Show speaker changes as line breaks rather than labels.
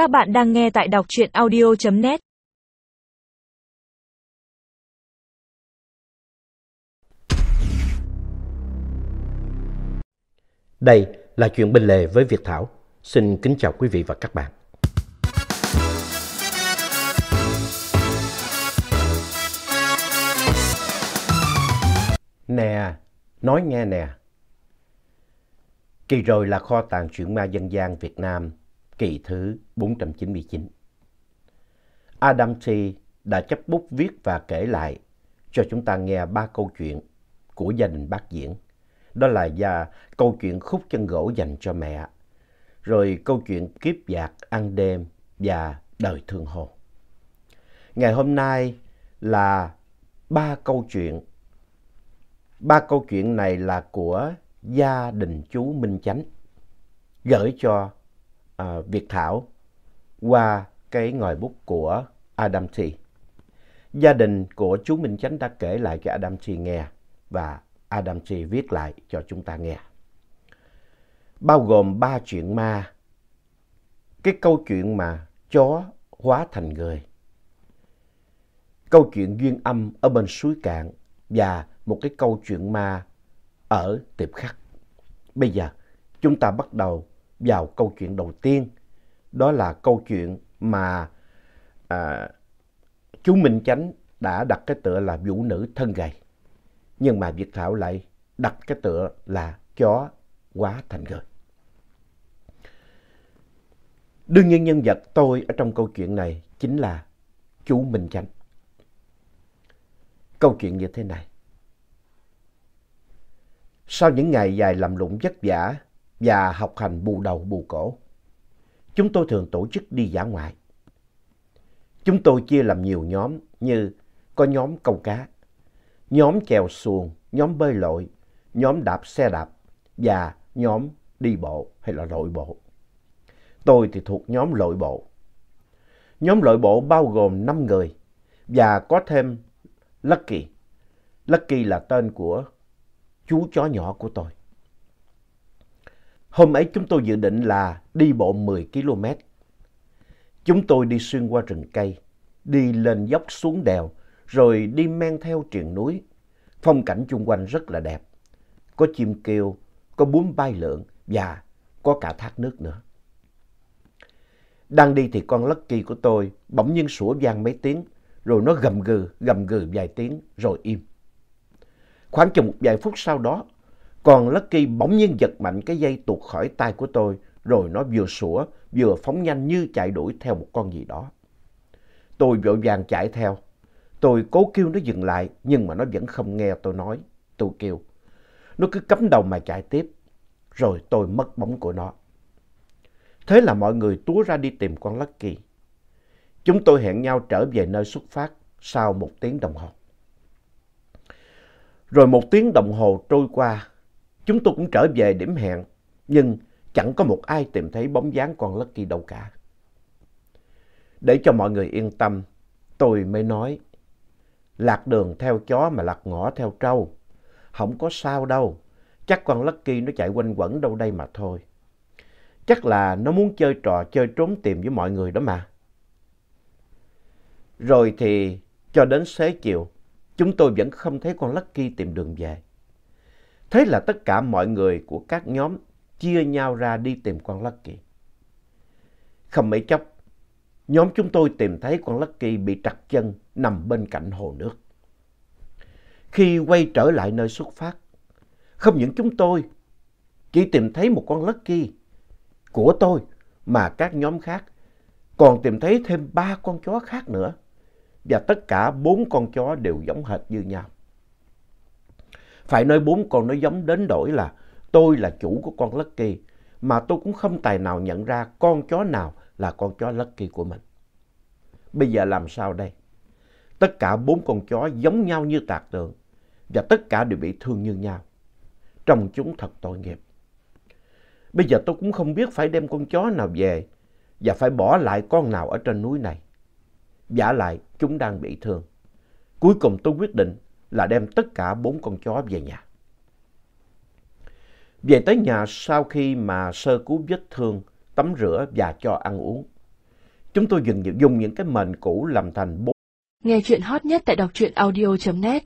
Các bạn đang nghe tại đọc truyện audio.net
Đây là chuyện bên lề với Việt Thảo. Xin kính chào quý vị và các bạn. Nè, nói nghe nè. Kỳ rồi là kho tàng truyện ma dân gian Việt Nam, kỳ thứ 499. Adam T. đã chấp bút viết và kể lại cho chúng ta nghe ba câu chuyện của gia đình bác diễn. Đó là gia, câu chuyện khúc chân gỗ dành cho mẹ, rồi câu chuyện kiếp giặc ăn đêm và đời thương hồ. Ngày hôm nay là ba câu chuyện. Ba câu chuyện này là của gia đình chú Minh Chánh gửi cho uh, Việt Thảo qua cái ngòi bút của Adam T. Gia đình của chú Minh Chánh đã kể lại cho Adam T nghe và Adam T viết lại cho chúng ta nghe. Bao gồm ba chuyện ma. Cái câu chuyện mà chó hóa thành người. Câu chuyện duyên âm ở bên suối cạn và một cái câu chuyện ma ở tiệp khắc. Bây giờ chúng ta bắt đầu vào câu chuyện đầu tiên. Đó là câu chuyện mà à, chú Minh Chánh đã đặt cái tựa là vũ nữ thân gầy. Nhưng mà Việt Thảo lại đặt cái tựa là chó quá thành người. Đương nhiên nhân vật tôi ở trong câu chuyện này chính là chú Minh Chánh. Câu chuyện như thế này. Sau những ngày dài làm lụng vất vả và học hành bù đầu bù cổ, chúng tôi thường tổ chức đi dã ngoại. Chúng tôi chia làm nhiều nhóm như có nhóm câu cá, nhóm chèo xuồng, nhóm bơi lội, nhóm đạp xe đạp và nhóm đi bộ hay là lội bộ. Tôi thì thuộc nhóm lội bộ. Nhóm lội bộ bao gồm 5 người và có thêm Lucky. Lucky là tên của chú chó nhỏ của tôi. Hôm ấy chúng tôi dự định là đi bộ 10 km. Chúng tôi đi xuyên qua rừng cây, đi lên dốc xuống đèo, rồi đi men theo triền núi. Phong cảnh chung quanh rất là đẹp. Có chim kêu, có bướm bay lượn và có cả thác nước nữa. Đang đi thì con Lucky của tôi bỗng nhiên sủa vang mấy tiếng, rồi nó gầm gừ, gầm gừ vài tiếng rồi im. Khoảng chừng một vài phút sau đó, còn Lucky bỗng nhiên giật mạnh cái dây tuột khỏi tay của tôi, rồi nó vừa sủa, vừa phóng nhanh như chạy đuổi theo một con gì đó. Tôi vội vàng chạy theo. Tôi cố kêu nó dừng lại, nhưng mà nó vẫn không nghe tôi nói. Tôi kêu. Nó cứ cắm đầu mà chạy tiếp. Rồi tôi mất bóng của nó. Thế là mọi người túa ra đi tìm con Lucky. Chúng tôi hẹn nhau trở về nơi xuất phát sau một tiếng đồng hồ. Rồi một tiếng đồng hồ trôi qua, chúng tôi cũng trở về điểm hẹn, nhưng chẳng có một ai tìm thấy bóng dáng con Lucky đâu cả. Để cho mọi người yên tâm, tôi mới nói, lạc đường theo chó mà lạc ngõ theo trâu. Không có sao đâu, chắc con Lucky nó chạy quanh quẩn đâu đây mà thôi. Chắc là nó muốn chơi trò chơi trốn tìm với mọi người đó mà. Rồi thì cho đến xế chiều, chúng tôi vẫn không thấy con Lucky tìm đường về. Thế là tất cả mọi người của các nhóm chia nhau ra đi tìm con Lucky. Không mấy chốc, nhóm chúng tôi tìm thấy con Lucky bị trặt chân nằm bên cạnh hồ nước. Khi quay trở lại nơi xuất phát, không những chúng tôi chỉ tìm thấy một con Lucky của tôi mà các nhóm khác còn tìm thấy thêm ba con chó khác nữa. Và tất cả bốn con chó đều giống hệt như nhau. Phải nói bốn con nó giống đến đổi là tôi là chủ của con Lucky, mà tôi cũng không tài nào nhận ra con chó nào là con chó Lucky của mình. Bây giờ làm sao đây? Tất cả bốn con chó giống nhau như tạc tượng và tất cả đều bị thương như nhau. Trong chúng thật tội nghiệp. Bây giờ tôi cũng không biết phải đem con chó nào về, và phải bỏ lại con nào ở trên núi này. Giả lại chúng đang bị thương. Cuối cùng tôi quyết định là đem tất cả bốn con chó về nhà. Về tới nhà sau khi mà sơ cứu vết thương, tắm rửa và cho ăn uống. Chúng tôi dùng, dùng những cái mền cũ làm thành bốn.
Nghe chuyện hot nhất tại đọc truyện audio.net